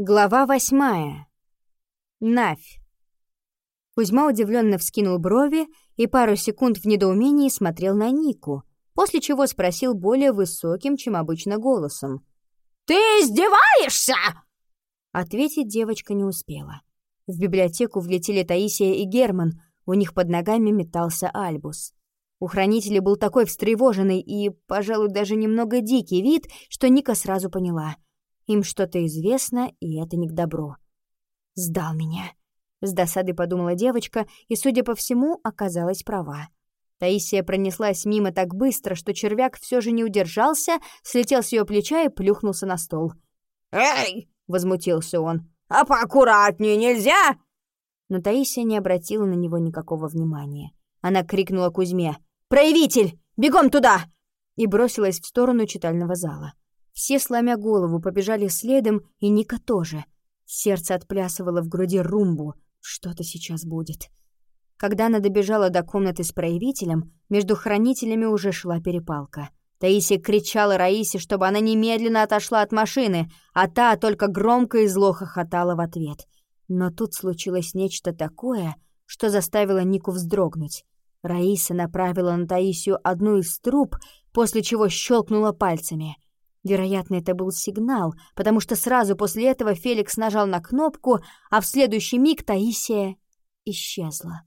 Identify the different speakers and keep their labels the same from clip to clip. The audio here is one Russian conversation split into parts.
Speaker 1: Глава восьмая. Навь. Кузьма удивленно вскинул брови и пару секунд в недоумении смотрел на Нику, после чего спросил более высоким, чем обычно, голосом.
Speaker 2: «Ты издеваешься?»
Speaker 1: Ответить девочка не успела. В библиотеку влетели Таисия и Герман, у них под ногами метался Альбус. У хранителя был такой встревоженный и, пожалуй, даже немного дикий вид, что Ника сразу поняла — им что-то известно, и это не к добру. «Сдал меня», — с досадой подумала девочка, и, судя по всему, оказалась права. Таисия пронеслась мимо так быстро, что червяк все же не удержался, слетел с ее плеча и плюхнулся на стол.
Speaker 2: «Эй!» — возмутился он. «А поаккуратнее нельзя?»
Speaker 1: Но Таисия не обратила на него никакого внимания. Она крикнула Кузьме «Проявитель! Бегом туда!» и бросилась в сторону читального зала. Все, сломя голову, побежали следом, и Ника тоже. Сердце отплясывало в груди румбу. Что-то сейчас будет. Когда она добежала до комнаты с проявителем, между хранителями уже шла перепалка. Таисия кричала Раисе, чтобы она немедленно отошла от машины, а та только громко и зло хохотала в ответ. Но тут случилось нечто такое, что заставило Нику вздрогнуть. Раиса направила на Таисию одну из труб, после чего щелкнула пальцами — Вероятно, это был сигнал, потому что сразу после этого Феликс нажал на кнопку, а в следующий миг Таисия исчезла.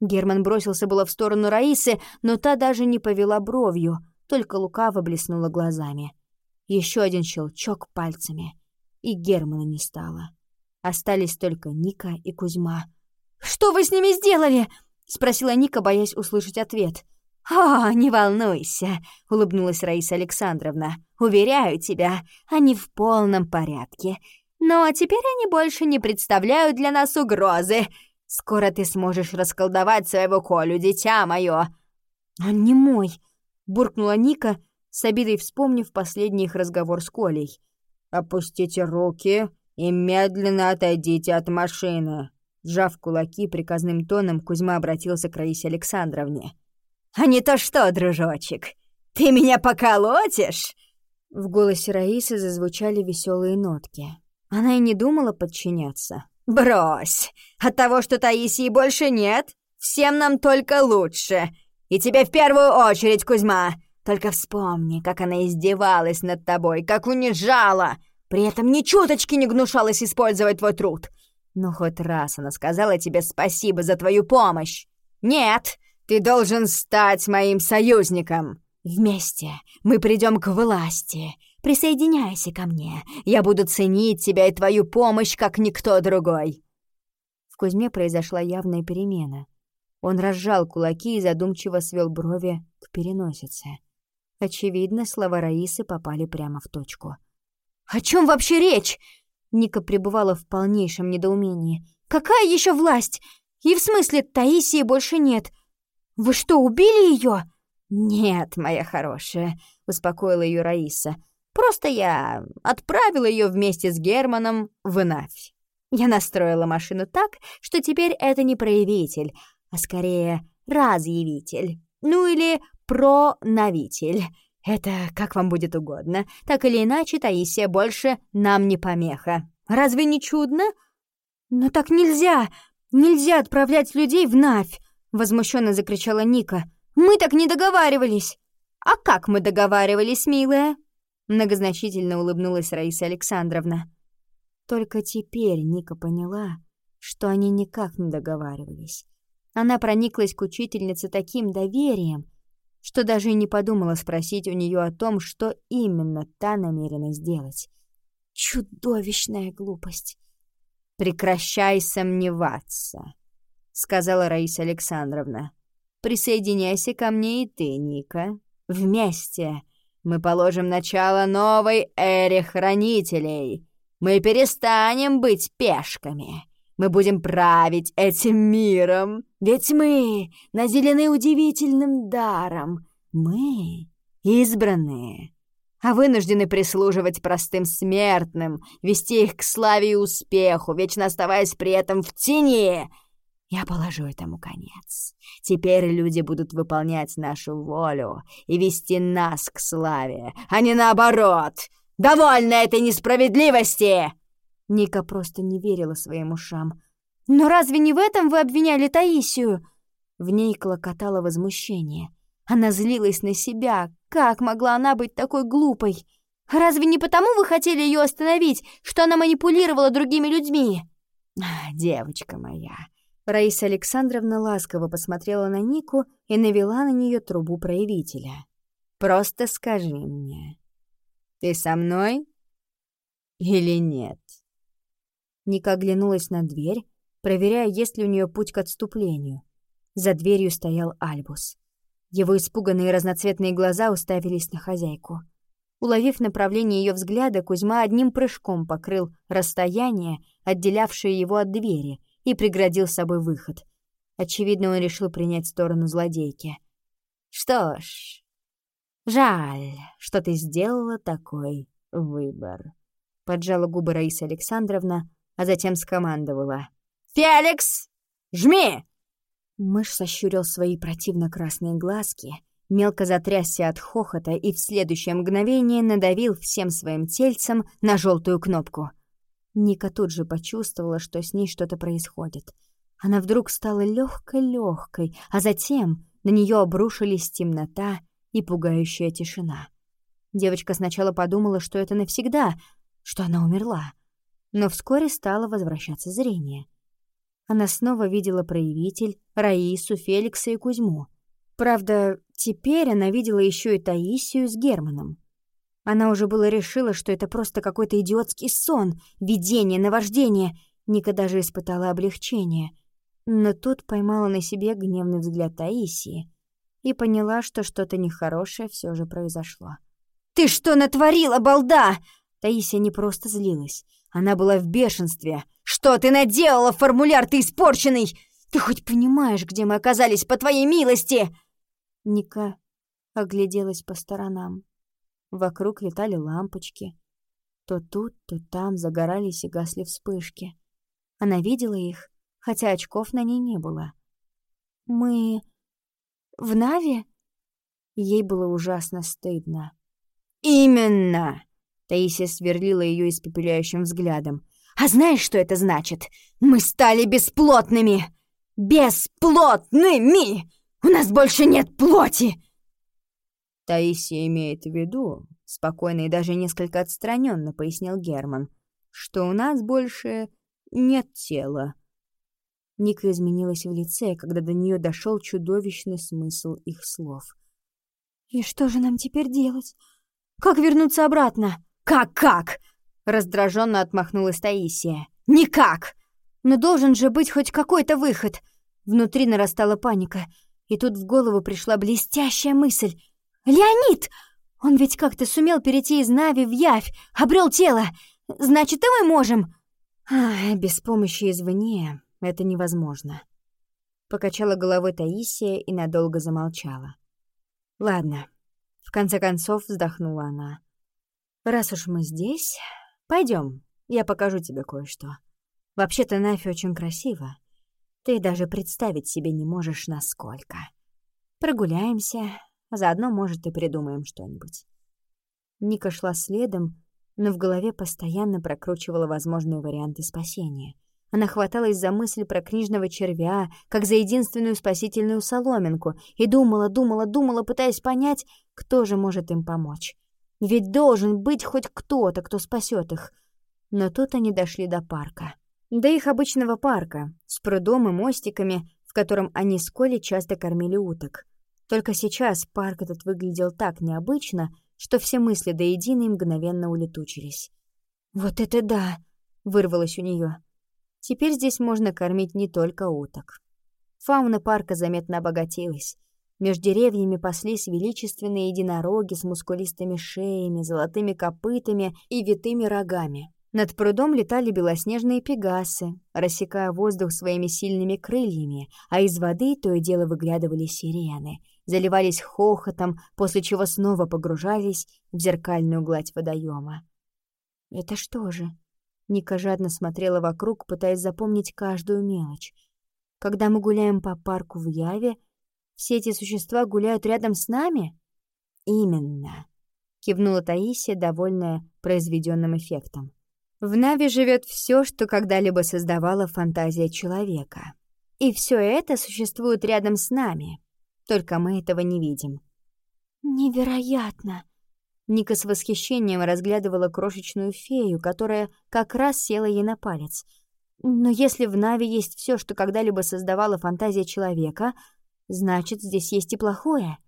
Speaker 1: Герман бросился было в сторону Раисы, но та даже не повела бровью, только лукаво блеснула глазами. Еще один щелчок пальцами, и Германа не стало. Остались только Ника и Кузьма. «Что вы с ними сделали?» — спросила Ника, боясь услышать ответ. «О, не волнуйся», — улыбнулась Раиса Александровна. «Уверяю тебя, они в полном порядке. Но теперь они больше не представляют для нас угрозы. Скоро ты сможешь расколдовать своего Колю, дитя мое». «Он не мой», — буркнула Ника, с обидой вспомнив последний их разговор с Колей.
Speaker 2: «Опустите руки и медленно отойдите от машины».
Speaker 1: Сжав кулаки приказным тоном, Кузьма обратился к Раисе Александровне. «А не то что, дружочек, ты меня поколотишь?» В голосе Раисы зазвучали веселые нотки. Она и не думала подчиняться. «Брось! От того, что Таисии больше нет, всем нам только лучше. И тебе в первую очередь, Кузьма. Только вспомни, как она издевалась над тобой, как унижала. При этом ни чуточки не гнушалась использовать твой труд. Но хоть раз она сказала тебе спасибо за твою помощь. Нет, ты должен стать моим союзником. Вместе мы придем к власти. Присоединяйся ко мне. Я буду ценить тебя и твою помощь, как никто другой». В Кузьме произошла явная перемена. Он разжал кулаки и задумчиво свел брови к переносице. Очевидно, слова Раисы попали прямо в точку. «О чем вообще речь?» Ника пребывала в полнейшем недоумении. «Какая еще власть? И в смысле Таисии больше нет? «Вы что, убили ее?» «Нет, моя хорошая», — успокоила ее Раиса. «Просто я отправила ее вместе с Германом в Навь. Я настроила машину так, что теперь это не проявитель, а скорее разъявитель. Ну или пронавитель. Это как вам будет угодно. Так или иначе, Таисия больше нам не помеха. Разве не чудно? Но так нельзя! Нельзя отправлять людей в Навь! Возмущенно закричала Ника. «Мы так не договаривались!» «А как мы договаривались, милая?» Многозначительно улыбнулась Раиса Александровна. Только теперь Ника поняла, что они никак не договаривались. Она прониклась к учительнице таким доверием, что даже и не подумала спросить у нее о том, что именно та намерена сделать. Чудовищная глупость. «Прекращай сомневаться», сказала Раиса Александровна. «Присоединяйся ко мне и ты, Ника. Вместе мы положим начало новой эре хранителей. Мы перестанем быть пешками. Мы будем править этим миром, ведь мы наделены удивительным даром. Мы избранные, а вынуждены прислуживать простым смертным, вести их к славе и успеху, вечно оставаясь при этом в тени» Я положу этому конец. Теперь люди будут выполнять нашу волю и вести нас к славе, а не наоборот. Довольно этой несправедливости!» Ника просто не верила своим ушам. «Но разве не в этом вы обвиняли Таисию?» В ней клокотало возмущение. Она злилась на себя. Как могла она быть такой глупой? Разве не потому вы хотели ее остановить, что она манипулировала другими людьми? Девочка моя. Раиса Александровна ласково посмотрела на Нику и навела на нее трубу проявителя. Просто скажи мне, ты со мной или нет? Ника оглянулась на дверь, проверяя, есть ли у нее путь к отступлению. За дверью стоял Альбус. Его испуганные разноцветные глаза уставились на хозяйку. Уловив направление ее взгляда, Кузьма одним прыжком покрыл расстояние, отделявшее его от двери, и преградил собой выход. Очевидно, он решил принять сторону злодейки. «Что ж, жаль, что ты сделала такой выбор», — поджала губы Раиса Александровна, а затем скомандовала. «Феликс, жми!» Мышь сощурил свои противно-красные глазки, мелко затрясся от хохота и в следующее мгновение надавил всем своим тельцем на желтую кнопку. Ника тут же почувствовала, что с ней что-то происходит. Она вдруг стала легкой-легкой, а затем на нее обрушились темнота и пугающая тишина. Девочка сначала подумала, что это навсегда, что она умерла. Но вскоре стало возвращаться зрение — она снова видела проявитель, Раису, Феликса и Кузьму. Правда, теперь она видела еще и Таисию с Германом. Она уже было решила, что это просто какой-то идиотский сон, видение, наваждение. Ника даже испытала облегчение. Но тут поймала на себе гневный взгляд Таисии и поняла, что что-то нехорошее все же произошло. «Ты что натворила, балда?» Таисия не просто злилась. Она была в бешенстве. «Что ты наделала, формуляр ты испорченный? Ты хоть понимаешь, где мы оказались, по твоей милости?» Ника огляделась по сторонам. Вокруг летали лампочки. То тут, то там загорались и гасли вспышки. Она видела их, хотя очков на ней не было. «Мы... в Наве?» Ей было ужасно стыдно. «Именно!» Таисия сверлила ее испепеляющим взглядом. «А знаешь, что это значит? Мы стали бесплотными! Бесплотными! У нас больше нет плоти!» Таисия имеет в виду, спокойно и даже несколько отстраненно пояснил Герман, что у нас больше нет тела. Ника изменилась в лице, когда до нее дошел чудовищный смысл их слов. «И что же нам теперь делать? Как вернуться обратно?» «Как-как?» — раздраженно отмахнулась Таисия. «Никак! Но должен же быть хоть какой-то выход!» Внутри нарастала паника, и тут в голову пришла блестящая мысль. «Леонид! Он ведь как-то сумел перейти из Нави в Явь, обрел тело! Значит, и мы можем!» Ах, «Без помощи извне это невозможно!» Покачала головой Таисия и надолго замолчала. «Ладно», — в конце концов вздохнула она. Раз уж мы здесь, пойдем, я покажу тебе кое-что. Вообще-то Нафи очень красиво. Ты даже представить себе не можешь, насколько. Прогуляемся, заодно, может, и придумаем что-нибудь. Ника шла следом, но в голове постоянно прокручивала возможные варианты спасения. Она хваталась за мысль про книжного червя, как за единственную спасительную соломинку, и думала, думала, думала, пытаясь понять, кто же может им помочь. Ведь должен быть хоть кто-то, кто спасет их. Но тут они дошли до парка. До их обычного парка, с прудом и мостиками, в котором они с Колей часто кормили уток. Только сейчас парк этот выглядел так необычно, что все мысли до единой мгновенно улетучились. «Вот это да!» — вырвалось у нее. Теперь здесь можно кормить не только уток. Фауна парка заметно обогатилась. Между деревьями паслись величественные единороги с мускулистыми шеями, золотыми копытами и витыми рогами. Над прудом летали белоснежные пегасы, рассекая воздух своими сильными крыльями, а из воды то и дело выглядывали сирены, заливались хохотом, после чего снова погружались в зеркальную гладь водоема. «Это что же?» Ника жадно смотрела вокруг, пытаясь запомнить каждую мелочь. «Когда мы гуляем по парку в Яве, все эти существа гуляют рядом с нами? Именно, кивнула Таисия, довольная произведенным эффектом. В Нави живет все, что когда-либо создавала фантазия человека. И все это существует рядом с нами, только мы этого не видим.
Speaker 2: «Невероятно!»
Speaker 1: Ника с восхищением разглядывала крошечную фею, которая как раз села ей на палец. Но если в Нави есть все, что когда-либо создавала фантазия человека, значит, здесь есть и плохое.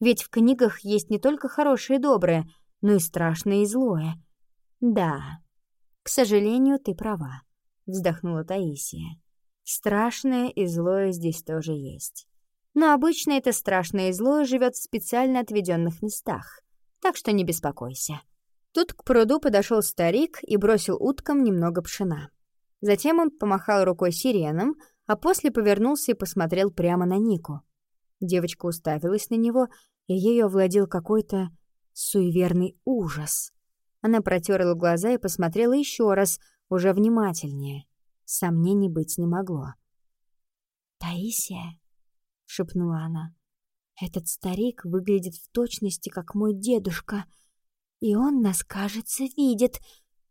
Speaker 1: Ведь в книгах есть не только хорошее и доброе, но и страшное и злое. Да, к сожалению, ты права, вздохнула Таисия. Страшное и злое здесь тоже есть. Но обычно это страшное и злое живет в специально отведенных местах так что не беспокойся». Тут к пруду подошел старик и бросил уткам немного пшена. Затем он помахал рукой сиренам, а после повернулся и посмотрел прямо на Нику. Девочка уставилась на него, и ею овладел какой-то суеверный ужас. Она протерла глаза и посмотрела еще раз, уже внимательнее. Сомнений быть не могло.
Speaker 2: «Таисия?» — шепнула она. Этот старик выглядит в точности, как мой дедушка. И он нас, кажется, видит.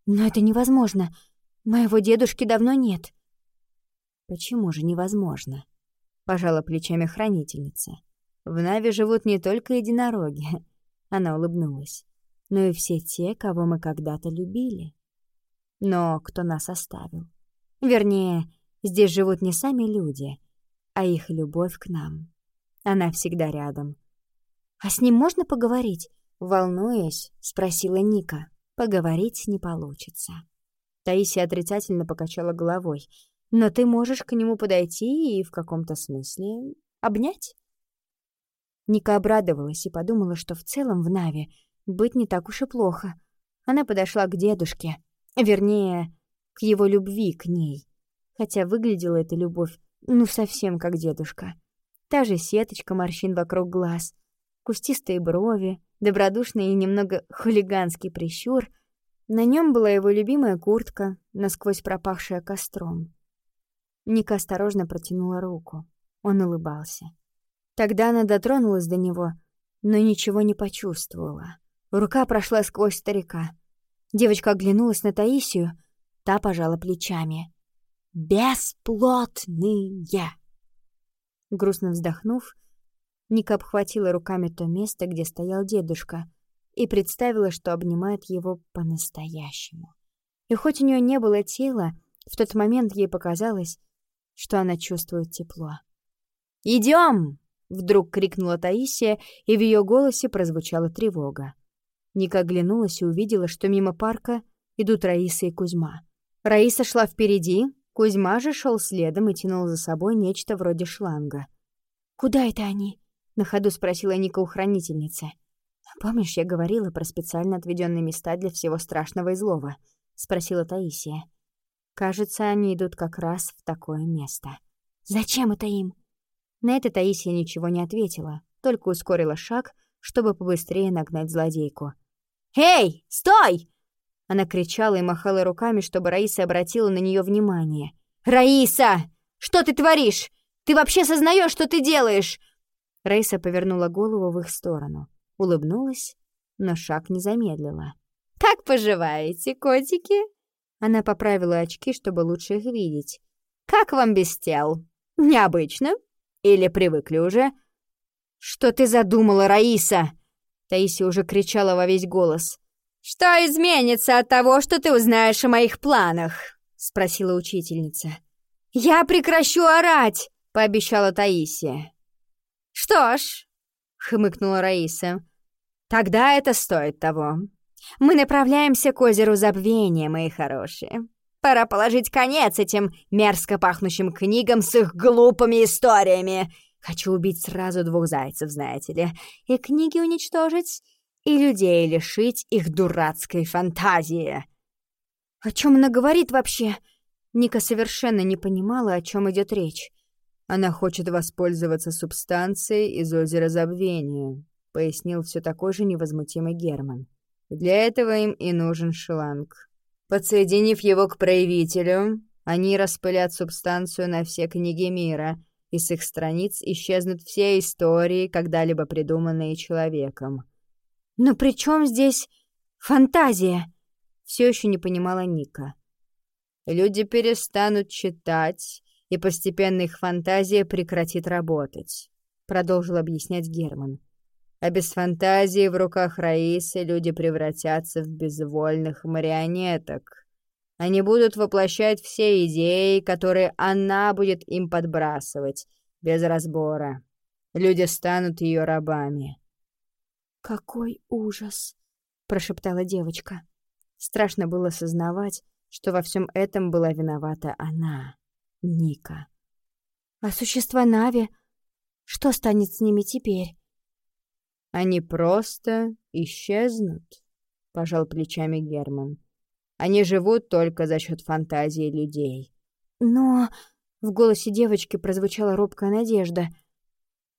Speaker 2: Но это невозможно. Моего дедушки давно нет.
Speaker 1: Почему же невозможно? Пожала плечами хранительница. В Нави живут не только единороги. Она улыбнулась. Но и все те, кого мы когда-то любили. Но кто нас оставил? Вернее, здесь живут не сами люди, а их любовь к нам. Она всегда рядом.
Speaker 2: «А с ним можно поговорить?»
Speaker 1: Волнуясь, спросила Ника. «Поговорить не получится». Таисия отрицательно покачала головой. «Но ты можешь к нему подойти и в каком-то смысле обнять?» Ника обрадовалась и подумала, что в целом в Наве быть не так уж и плохо. Она подошла к дедушке, вернее, к его любви к ней, хотя выглядела эта любовь ну совсем как дедушка. Та же сеточка морщин вокруг глаз, кустистые брови, добродушный и немного хулиганский прищур. На нем была его любимая куртка, насквозь пропахшая костром. Ника осторожно протянула руку. Он улыбался. Тогда она дотронулась до него, но ничего не почувствовала. Рука прошла сквозь старика. Девочка оглянулась на Таисию, та пожала плечами. «Бесплотные!» Грустно вздохнув, Ника обхватила руками то место, где стоял дедушка, и представила, что обнимает его по-настоящему. И хоть у нее не было тела, в тот момент ей показалось, что она чувствует тепло. «Идем!» — вдруг крикнула Таисия, и в ее голосе прозвучала тревога. Ника оглянулась и увидела, что мимо парка идут Раиса и Кузьма. Раиса шла впереди, Кузьма же шел следом и тянул за собой нечто вроде шланга.
Speaker 2: «Куда это они?»
Speaker 1: — на ходу спросила Ника у хранительницы. «Помнишь, я говорила про специально отведенные места для всего страшного и злого?» — спросила Таисия. «Кажется, они идут как раз в такое место».
Speaker 2: «Зачем это им?»
Speaker 1: На это Таисия ничего не ответила, только ускорила шаг, чтобы побыстрее нагнать злодейку. «Эй, стой!» Она кричала и махала руками, чтобы Раиса обратила на нее внимание. «Раиса! Что ты творишь? Ты вообще сознаешь, что ты делаешь?» Раиса повернула голову в их сторону, улыбнулась, но шаг не замедлила. «Как поживаете, котики?» Она поправила очки, чтобы лучше их видеть. «Как вам без тел? Необычно? Или привыкли уже?» «Что ты задумала, Раиса?» Таисия уже кричала во весь голос. «Что изменится от того, что ты узнаешь о моих планах?» — спросила учительница. «Я прекращу орать!» — пообещала Таисия. «Что ж», — хмыкнула Раиса, — «тогда это стоит того. Мы направляемся к озеру Забвения, мои хорошие. Пора положить конец этим мерзко пахнущим книгам с их глупыми историями. Хочу убить сразу двух зайцев, знаете ли, и книги уничтожить, и людей лишить их дурацкой фантазии. О чем она говорит вообще? Ника совершенно не понимала, о чем идет речь. Она хочет воспользоваться субстанцией из озера Забвения, пояснил все такой же невозмутимый Герман. Для этого им и нужен шланг. Подсоединив его к проявителю, они распылят субстанцию на все книги мира, и с их страниц исчезнут все истории, когда-либо придуманные человеком. «Но при чем здесь фантазия?» Все еще не понимала Ника. Люди перестанут читать, и постепенно их фантазия прекратит работать, продолжил объяснять Герман. А без фантазии в руках Раисы люди превратятся в безвольных марионеток. Они будут воплощать все идеи, которые она будет им подбрасывать, без разбора. Люди станут ее рабами.
Speaker 2: «Какой ужас!» — прошептала девочка. Страшно было сознавать, что во всем этом была виновата она, Ника. «А существа Нави? Что станет с ними теперь?»
Speaker 1: «Они просто исчезнут», — пожал плечами Герман. «Они живут только за счет фантазии людей».
Speaker 2: «Но...» — в голосе девочки прозвучала робкая надежда.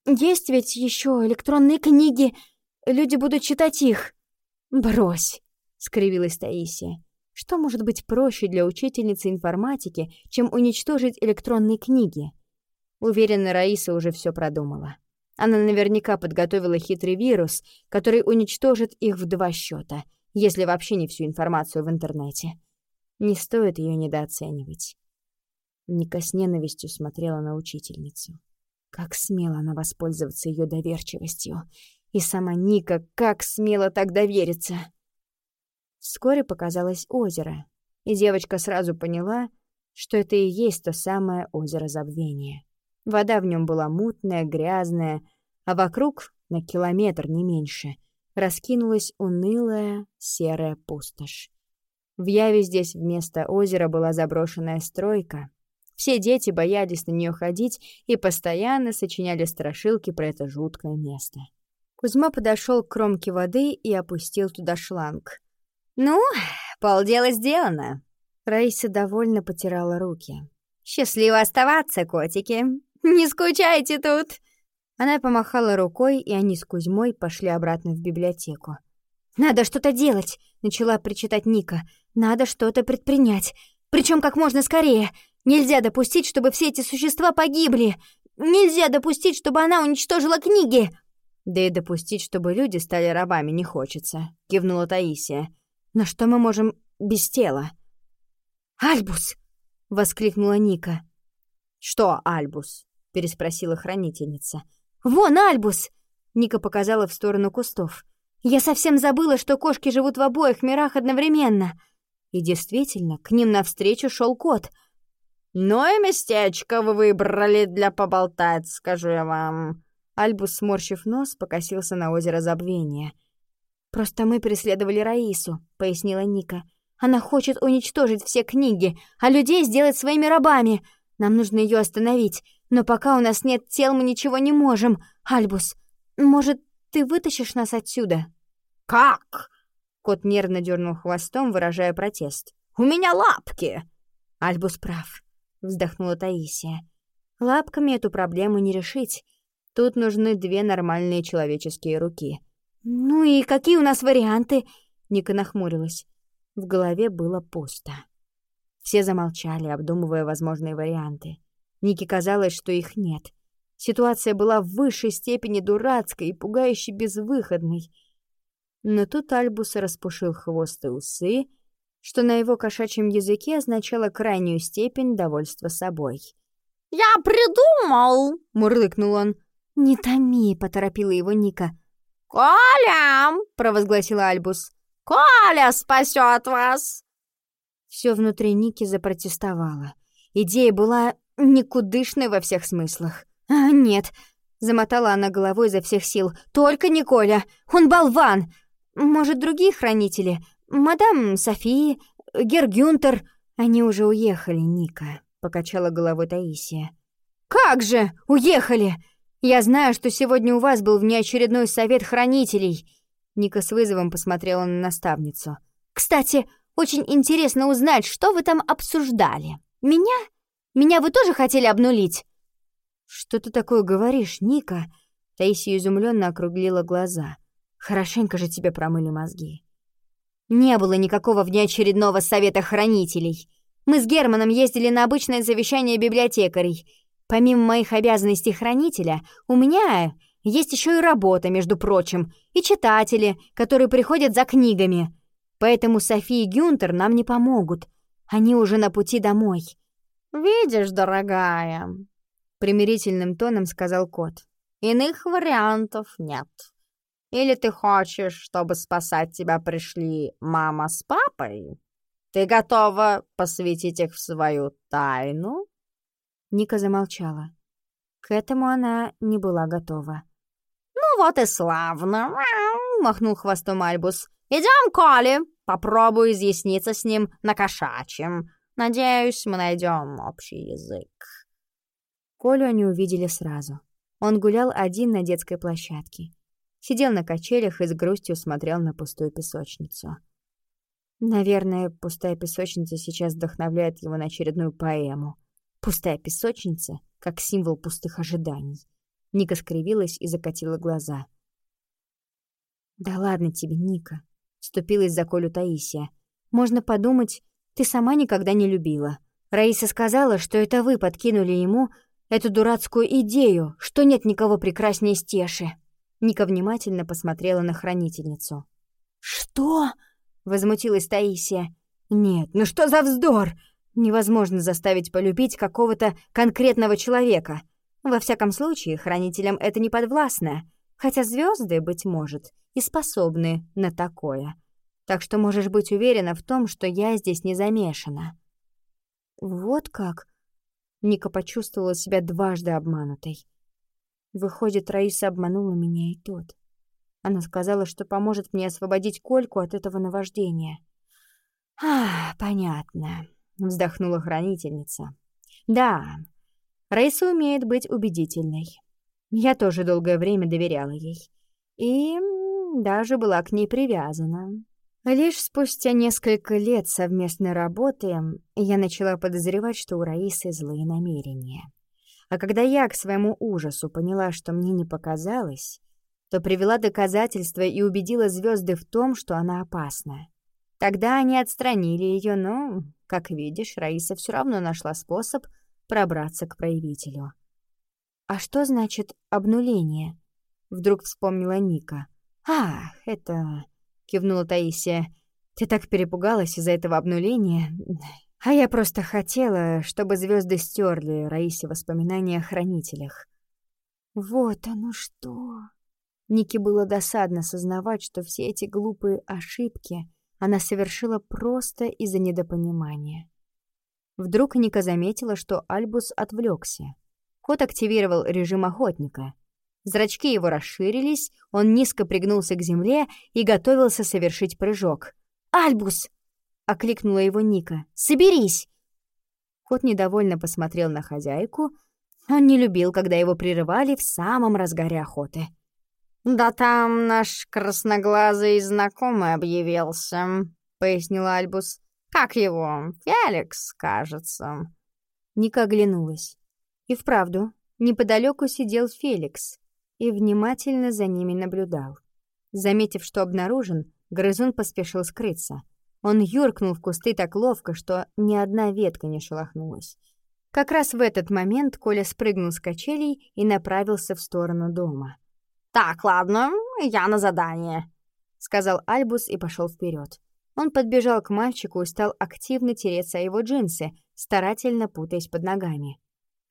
Speaker 2: «Есть ведь еще электронные книги. Люди будут читать их». «Брось», — скривилась Таисия. «Что может быть проще для учительницы информатики, чем уничтожить электронные книги?»
Speaker 1: Уверена, Раиса уже все продумала. Она наверняка подготовила хитрый вирус, который уничтожит их в два счета, если вообще не всю информацию в интернете. Не стоит ее недооценивать. Ника с ненавистью смотрела на учительницу. Как смело она воспользоваться ее доверчивостью. И сама Ника как смело так довериться. Вскоре показалось озеро, и девочка сразу поняла, что это и есть то самое озеро забвения. Вода в нем была мутная, грязная, а вокруг, на километр не меньше, раскинулась унылая серая пустошь. В Яве здесь вместо озера была заброшенная стройка. Все дети боялись на нее ходить и постоянно сочиняли страшилки про это жуткое место. Кузьма подошел к кромке воды и опустил туда шланг. «Ну, полдела сделано!» Раиса довольно потирала руки. «Счастливо оставаться, котики! Не скучайте тут!» Она помахала рукой, и они с Кузьмой пошли обратно в библиотеку.
Speaker 2: «Надо что-то делать!» — начала причитать Ника. «Надо что-то предпринять. Причем как можно скорее. Нельзя допустить, чтобы все эти существа погибли. Нельзя допустить, чтобы она уничтожила книги!»
Speaker 1: «Да и допустить, чтобы люди стали рабами, не хочется», — кивнула Таисия. «Но что мы можем без тела?»
Speaker 2: «Альбус!» — воскликнула Ника.
Speaker 1: «Что Альбус?» — переспросила хранительница.
Speaker 2: «Вон Альбус!» — Ника показала в сторону кустов. «Я совсем забыла, что кошки живут в обоих мирах одновременно».
Speaker 1: И действительно, к ним навстречу шел кот. «Ну и местечко вы выбрали для поболтать, скажу я вам». Альбус, сморщив нос, покосился на озеро забвения.
Speaker 2: «Просто мы преследовали Раису», — пояснила Ника. «Она хочет уничтожить все книги, а людей сделать своими рабами. Нам нужно ее остановить, но пока у нас нет тел, мы ничего не можем. Альбус, может, ты вытащишь нас отсюда?»
Speaker 1: «Как?» Кот нервно дернул хвостом, выражая протест. «У меня лапки!»
Speaker 2: «Альбус прав», — вздохнула Таисия. «Лапками эту проблему не решить. Тут нужны две нормальные человеческие руки». «Ну и какие у нас варианты?» Ника нахмурилась. В голове было пусто. Все замолчали, обдумывая возможные варианты. Нике казалось, что их нет. Ситуация была в высшей степени дурацкой и пугающе безвыходной. Но тут Альбус распушил хвост и усы, что на его кошачьем языке означало крайнюю степень довольства собой.
Speaker 1: «Я придумал!»
Speaker 2: — мурлыкнул он. «Не томи!» — поторопила его Ника.
Speaker 1: «Коля!» — провозгласил Альбус. «Коля спасет вас!»
Speaker 2: Все внутри Ники запротестовало. Идея была никудышной во всех смыслах. «А, нет», — замотала она головой изо всех сил. «Только не Коля! Он болван! Может, другие хранители? Мадам Софии, Гергюнтер...» «Они уже уехали, Ника», — покачала головой Таисия. «Как же! Уехали! Я знаю, что сегодня у вас был внеочередной совет хранителей!» Ника с вызовом посмотрела на наставницу. «Кстати, очень интересно узнать, что вы там обсуждали. Меня? Меня вы тоже хотели обнулить?» «Что ты такое говоришь, Ника?» Таисия изумленно округлила глаза. «Хорошенько же тебе промыли мозги». «Не было никакого внеочередного совета хранителей. Мы с Германом ездили на обычное совещание библиотекарей. Помимо моих обязанностей хранителя, у меня есть еще и работа, между прочим, и читатели, которые приходят за книгами. Поэтому София и Гюнтер нам не помогут. Они уже на пути домой».
Speaker 1: «Видишь, дорогая», — примирительным тоном сказал кот, — «иных вариантов нет. Или ты хочешь, чтобы спасать тебя пришли мама с папой? Ты готова посвятить их в свою тайну?»
Speaker 2: Ника замолчала. К этому она не была готова.
Speaker 1: «Ну вот и славно!» — махнул хвостом Альбус. «Идем, Коли, попробую изъясниться с ним на кошачьем. Надеюсь, мы найдем общий язык».
Speaker 2: Колю они увидели сразу. Он гулял один на детской площадке. Сидел на качелях и с грустью смотрел на пустую песочницу. Наверное, пустая песочница сейчас вдохновляет его на очередную поэму. Пустая песочница, как символ пустых ожиданий. Ника скривилась и закатила глаза. «Да ладно тебе, Ника», — вступилась за Колю Таисия. «Можно подумать, ты сама никогда не любила. Раиса сказала, что это вы подкинули ему эту дурацкую идею, что нет никого прекраснее Стеши». Ника внимательно посмотрела на хранительницу. «Что?» — возмутилась Таисия. «Нет, ну что за вздор? Невозможно заставить полюбить какого-то конкретного человека. Во всяком случае, хранителям это не подвластно, хотя звезды, быть может, и способны на такое. Так что можешь быть уверена в том, что я здесь не замешана». «Вот как?» Ника почувствовала себя дважды обманутой. Выходит, Раиса обманула меня и тут. Она сказала, что поможет мне освободить Кольку от этого наваждения. «А, понятно», — вздохнула хранительница. «Да, Раиса умеет быть убедительной. Я тоже долгое время доверяла ей. И даже была к ней привязана. Лишь спустя несколько лет совместной работы я начала подозревать, что у Раисы злые намерения. А когда я к своему ужасу поняла, что мне не показалось, то привела доказательства и убедила звезды в том, что она опасна. Тогда они отстранили ее, но, как видишь, Раиса все равно нашла способ пробраться к проявителю. «А что значит обнуление?» — вдруг вспомнила Ника. «А, это...» — кивнула Таисия. «Ты так перепугалась из-за этого обнуления. А я просто хотела, чтобы звезды стерли Раисе воспоминания о хранителях. Вот оно что. Нике было досадно сознавать, что все эти глупые ошибки она совершила просто из-за недопонимания. Вдруг Ника заметила, что Альбус отвлекся. Кот активировал режим охотника. Зрачки его расширились, он низко пригнулся к земле и готовился совершить прыжок. «Альбус!» — окликнула его Ника. «Соберись!» Кот недовольно посмотрел на хозяйку. Он не любил, когда его прерывали в самом разгаре охоты.
Speaker 1: «Да там наш красноглазый знакомый объявился», — пояснил Альбус. «Как его? Феликс, кажется».
Speaker 2: Ника оглянулась. И вправду, неподалеку сидел Феликс и внимательно за ними наблюдал. Заметив, что обнаружен, грызун поспешил скрыться. Он юркнул в кусты так ловко, что ни одна ветка не шелохнулась. Как раз в этот момент Коля спрыгнул с качелей и направился в сторону дома.
Speaker 1: «Так, ладно, я на задание», — сказал Альбус и пошел вперед.
Speaker 2: Он подбежал к мальчику и стал активно тереться о его джинсы, старательно путаясь под ногами.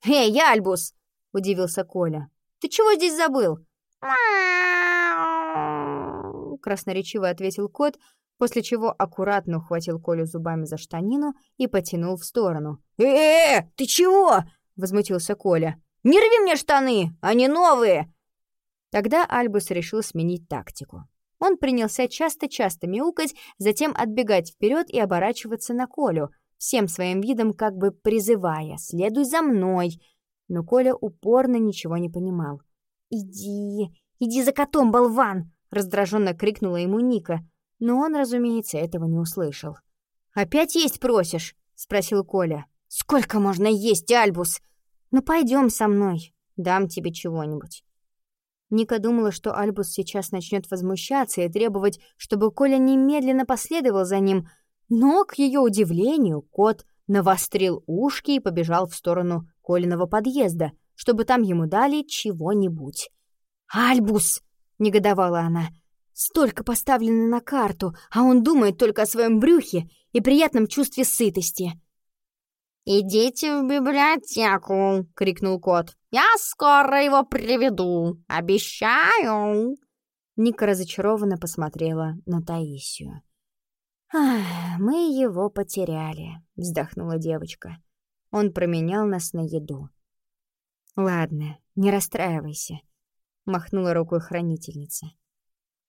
Speaker 1: «Эй, Альбус!» — удивился Коля. «Ты чего здесь забыл?» красноречиво ответил кот, после чего аккуратно ухватил Колю зубами за штанину и потянул в сторону. «Э-э-э, ты чего?» — возмутился Коля. «Не рви мне штаны, они новые!»
Speaker 2: Тогда Альбус решил сменить тактику. Он принялся часто-часто мяукать, затем отбегать вперед и оборачиваться на Колю, всем своим видом как бы призывая «Следуй за мной!» Но Коля упорно ничего не понимал. «Иди, иди за котом, болван!» — раздраженно крикнула ему Ника, но он, разумеется, этого не услышал. «Опять есть просишь?» — спросил Коля. «Сколько можно есть, Альбус? Ну пойдем со мной, дам тебе чего-нибудь». Ника думала, что Альбус сейчас начнет возмущаться и требовать, чтобы Коля немедленно последовал за ним, но, к ее удивлению, кот навострил ушки и побежал в сторону Колиного подъезда, чтобы там ему дали чего-нибудь. «Альбус!» — негодовала она. Столько поставлено на карту, а он думает только о своем брюхе и приятном чувстве сытости.
Speaker 1: «Идите в библиотеку!» — крикнул кот. «Я скоро его приведу! Обещаю!»
Speaker 2: Ника разочарованно посмотрела на Таисию. «Ах, мы его потеряли», — вздохнула девочка. Он променял нас на еду. «Ладно, не расстраивайся», — махнула рукой хранительница.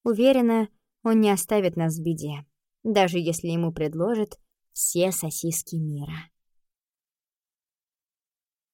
Speaker 2: «Уверена, он не оставит нас в беде, даже если ему предложат все сосиски мира».